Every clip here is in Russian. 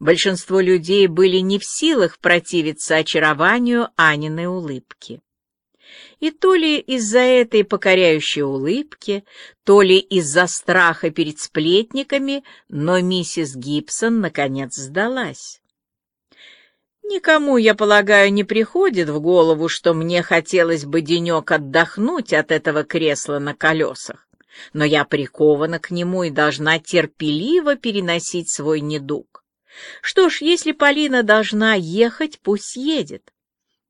Большинство людей были не в силах противиться очарованию Аниной улыбки. И то ли из-за этой покоряющей улыбки, то ли из-за страха перед сплетниками, но миссис Гибсон наконец сдалась. Никому, я полагаю, не приходит в голову, что мне хотелось бы денек отдохнуть от этого кресла на колесах, но я прикована к нему и должна терпеливо переносить свой недуг. Что ж, если Полина должна ехать, пусть едет.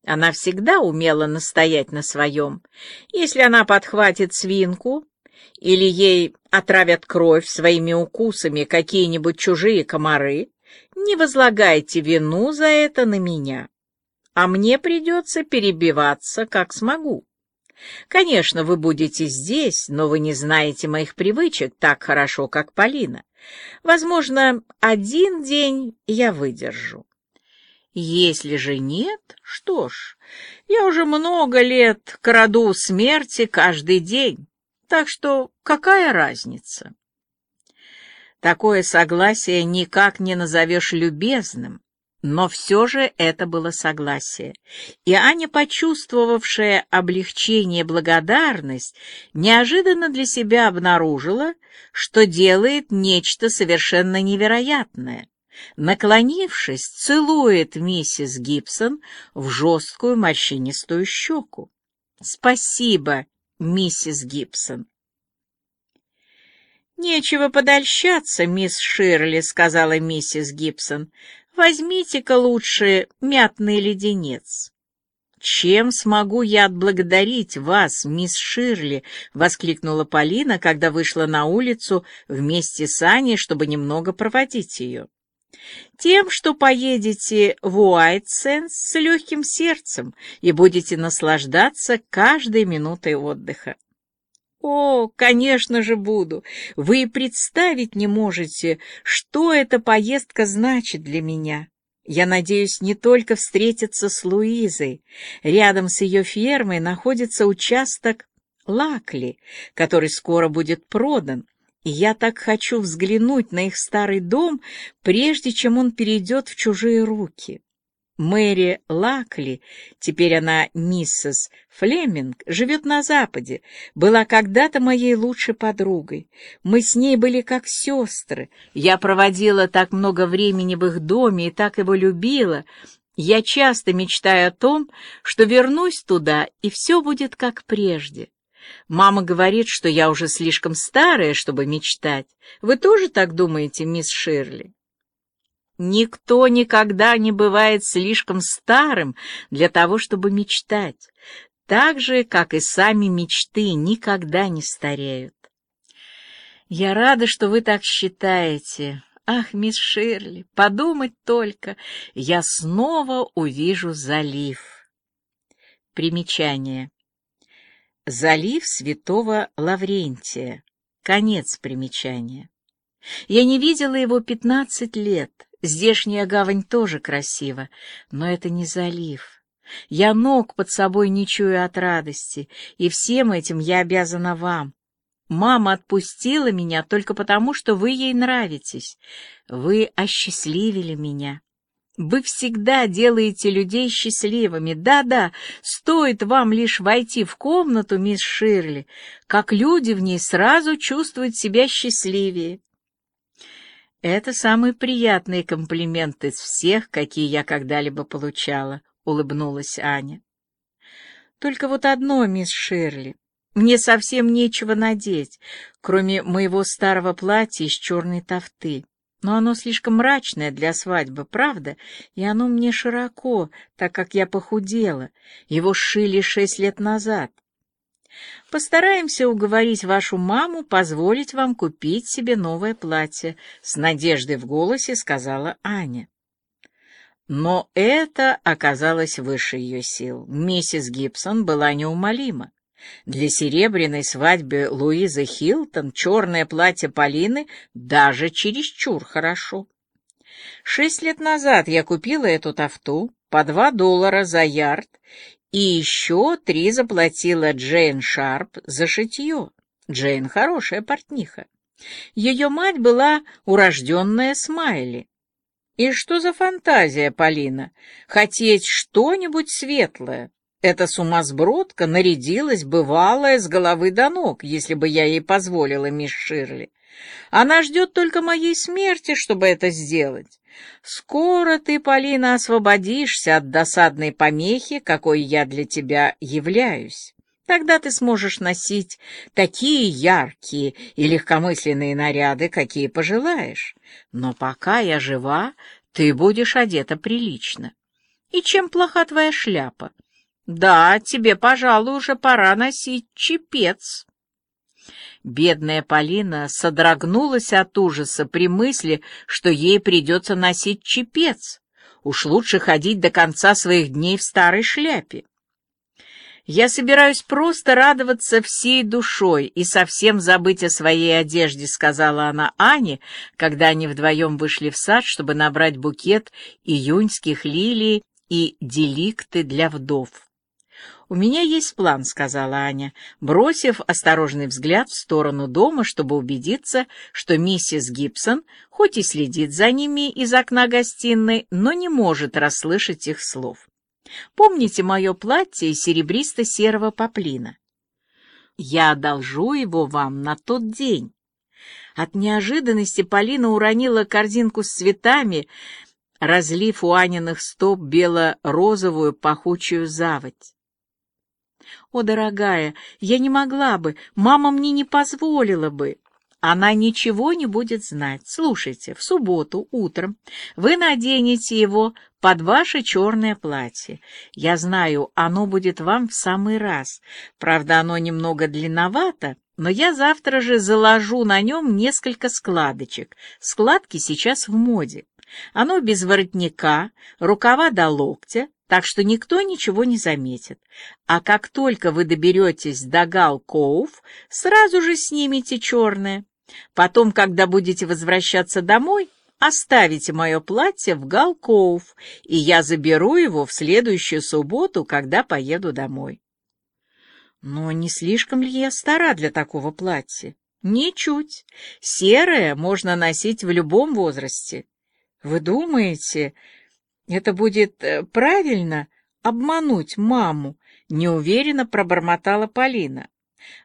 Она всегда умела настоять на своем. Если она подхватит свинку или ей отравят кровь своими укусами какие-нибудь чужие комары, не возлагайте вину за это на меня, а мне придется перебиваться, как смогу. Конечно, вы будете здесь, но вы не знаете моих привычек так хорошо, как Полина. Возможно, один день я выдержу. Если же нет, что ж, я уже много лет краду смерти каждый день, так что какая разница? Такое согласие никак не назовешь любезным, но все же это было согласие, и Аня, почувствовавшая облегчение и благодарность, неожиданно для себя обнаружила, что делает нечто совершенно невероятное наклонившись, целует миссис Гибсон в жесткую морщинистую щеку. «Спасибо, миссис Гибсон». «Нечего подольщаться, мисс Ширли», — сказала миссис Гибсон. «Возьмите-ка лучше мятный леденец». «Чем смогу я отблагодарить вас, мисс Ширли?» — воскликнула Полина, когда вышла на улицу вместе с Аней, чтобы немного проводить ее. Тем, что поедете в Уайтсенс с легким сердцем и будете наслаждаться каждой минутой отдыха. О, конечно же буду. Вы и представить не можете, что эта поездка значит для меня. Я надеюсь не только встретиться с Луизой. Рядом с ее фермой находится участок Лакли, который скоро будет продан, и я так хочу взглянуть на их старый дом, прежде чем он перейдет в чужие руки. Мэри Лакли, теперь она миссис Флеминг, живет на Западе, была когда-то моей лучшей подругой. Мы с ней были как сестры. Я проводила так много времени в их доме и так его любила. Я часто мечтаю о том, что вернусь туда, и все будет как прежде. Мама говорит, что я уже слишком старая, чтобы мечтать. Вы тоже так думаете, мисс Ширли? Никто никогда не бывает слишком старым для того, чтобы мечтать, так же, как и сами мечты никогда не стареют. Я рада, что вы так считаете. Ах, мисс Ширли, подумать только, я снова увижу залив. Примечание. Залив святого Лаврентия. Конец примечания. Я не видела его пятнадцать лет. Здешняя гавань тоже красива, но это не залив. Я ног под собой не чую от радости, и всем этим я обязана вам. Мама отпустила меня только потому, что вы ей нравитесь. Вы осчастливили меня. Вы всегда делаете людей счастливыми. Да-да, стоит вам лишь войти в комнату, мисс Ширли, как люди в ней сразу чувствуют себя счастливее. Это самый приятный комплимент из всех, какие я когда-либо получала, — улыбнулась Аня. Только вот одно, мисс Ширли, мне совсем нечего надеть, кроме моего старого платья из черной тофты но оно слишком мрачное для свадьбы, правда? И оно мне широко, так как я похудела. Его сшили шесть лет назад. Постараемся уговорить вашу маму позволить вам купить себе новое платье, с надеждой в голосе сказала Аня. Но это оказалось выше ее сил. Миссис Гибсон была неумолима. Для серебряной свадьбы Луизы Хилтон черное платье Полины даже чересчур хорошо. Шесть лет назад я купила эту тафту по два доллара за ярд и еще три заплатила Джейн Шарп за шитье. Джейн хорошая портниха. Ее мать была урожденная Смайли. И что за фантазия, Полина? Хотеть что-нибудь светлое? Эта сумасбродка нарядилась, бывалая, с головы до ног, если бы я ей позволила, мисс Ширли. Она ждет только моей смерти, чтобы это сделать. Скоро ты, Полина, освободишься от досадной помехи, какой я для тебя являюсь. Тогда ты сможешь носить такие яркие и легкомысленные наряды, какие пожелаешь. Но пока я жива, ты будешь одета прилично. И чем плоха твоя шляпа? Да, тебе, пожалуй, уже пора носить чепец. Бедная Полина содрогнулась от ужаса при мысли, что ей придется носить чепец. Уж лучше ходить до конца своих дней в старой шляпе. Я собираюсь просто радоваться всей душой и совсем забыть о своей одежде, сказала она Ане, когда они вдвоем вышли в сад, чтобы набрать букет июньских лилий и деликты для вдов. «У меня есть план», — сказала Аня, бросив осторожный взгляд в сторону дома, чтобы убедиться, что миссис Гибсон хоть и следит за ними из окна гостиной, но не может расслышать их слов. «Помните мое платье серебристо-серого поплина? Я одолжу его вам на тот день». От неожиданности Полина уронила корзинку с цветами, разлив у Аниных стоп бело-розовую пахучую заводь. «О, дорогая, я не могла бы, мама мне не позволила бы». Она ничего не будет знать. Слушайте, в субботу утром вы наденете его под ваше черное платье. Я знаю, оно будет вам в самый раз. Правда, оно немного длинновато, но я завтра же заложу на нем несколько складочек. Складки сейчас в моде. Оно без воротника, рукава до локтя, так что никто ничего не заметит. А как только вы доберетесь до Галкоуф, сразу же снимите черное. Потом, когда будете возвращаться домой, оставите мое платье в Галкоуф, и я заберу его в следующую субботу, когда поеду домой. Но не слишком ли я стара для такого платья? Ничуть. Серое можно носить в любом возрасте. Вы думаете, это будет э, правильно обмануть маму, неуверенно пробормотала Полина.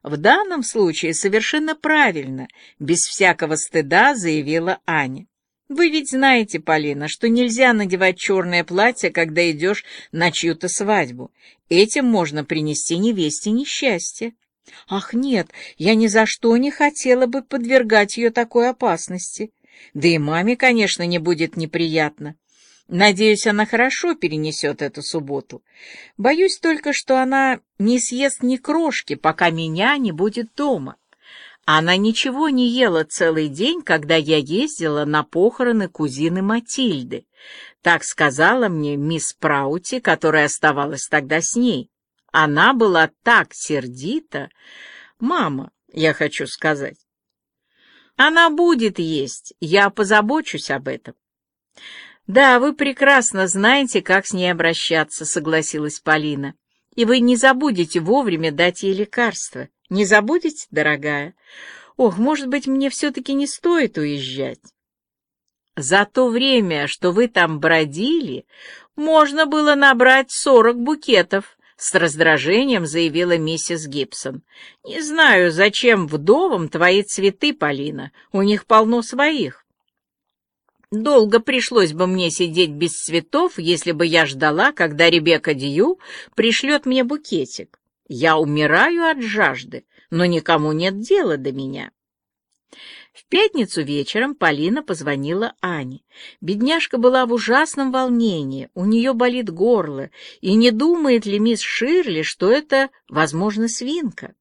В данном случае совершенно правильно, без всякого стыда заявила Аня. Вы ведь знаете, Полина, что нельзя надевать черное платье, когда идешь на чью-то свадьбу. Этим можно принести невесте несчастье. Ах, нет, я ни за что не хотела бы подвергать ее такой опасности. Да и маме, конечно, не будет неприятно. Надеюсь, она хорошо перенесет эту субботу. Боюсь только, что она не съест ни крошки, пока меня не будет дома. Она ничего не ела целый день, когда я ездила на похороны кузины Матильды. Так сказала мне мисс Праути, которая оставалась тогда с ней. Она была так сердита. Мама, я хочу сказать. Она будет есть, я позабочусь об этом. «Да, вы прекрасно знаете, как с ней обращаться», — согласилась Полина. «И вы не забудете вовремя дать ей лекарство. Не забудете, дорогая? Ох, может быть, мне все-таки не стоит уезжать?» «За то время, что вы там бродили, можно было набрать сорок букетов», — с раздражением заявила миссис Гибсон. «Не знаю, зачем вдовам твои цветы, Полина, у них полно своих». Долго пришлось бы мне сидеть без цветов, если бы я ждала, когда Ребекка Дью пришлет мне букетик. Я умираю от жажды, но никому нет дела до меня. В пятницу вечером Полина позвонила Ане. Бедняжка была в ужасном волнении, у нее болит горло, и не думает ли мисс Ширли, что это, возможно, свинка?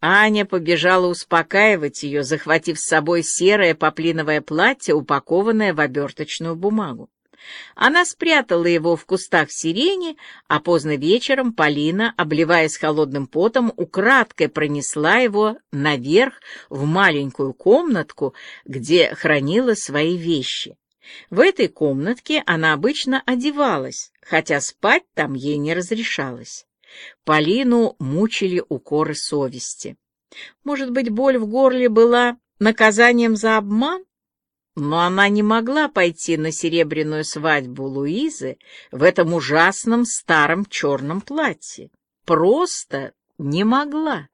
Аня побежала успокаивать ее, захватив с собой серое поплиновое платье, упакованное в оберточную бумагу. Она спрятала его в кустах сирени, а поздно вечером Полина, обливаясь холодным потом, украдкой пронесла его наверх в маленькую комнатку, где хранила свои вещи. В этой комнатке она обычно одевалась, хотя спать там ей не разрешалось. Полину мучили укоры совести. Может быть, боль в горле была наказанием за обман? но она не могла пойти на серебряную свадьбу Луизы в этом ужасном старом черном платье. Просто не могла.